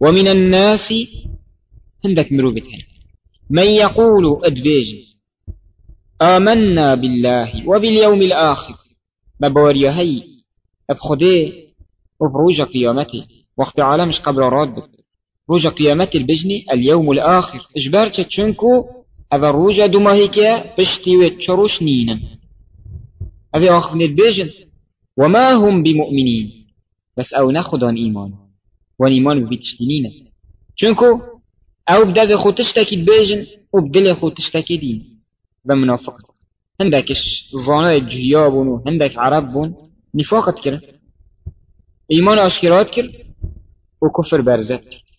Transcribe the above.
ومن الناس عندك مروبتين من يقول أدبيج آمنا بالله وباليوم الآخر. ببوريا هي بخده وبروج قيامته. وقت عالمش قبل راد روج قيامته البجني اليوم الآخر. إجبارت تشنكو أبا روجا دوما هيكا بشتي ويتشروش نينا. أبي آخر من البيجن وما هم بمؤمنين. بس أو ناخد عن إيمان. وان إيمان بيتشتنينا شنكو أو بدأ خو تشتكي البيجن وبدل خو تشتكي دين بمنافق عندكش الظانة الجهياب عندك عرب نفاقت كر إيمان أشكرات كر وكفر برزت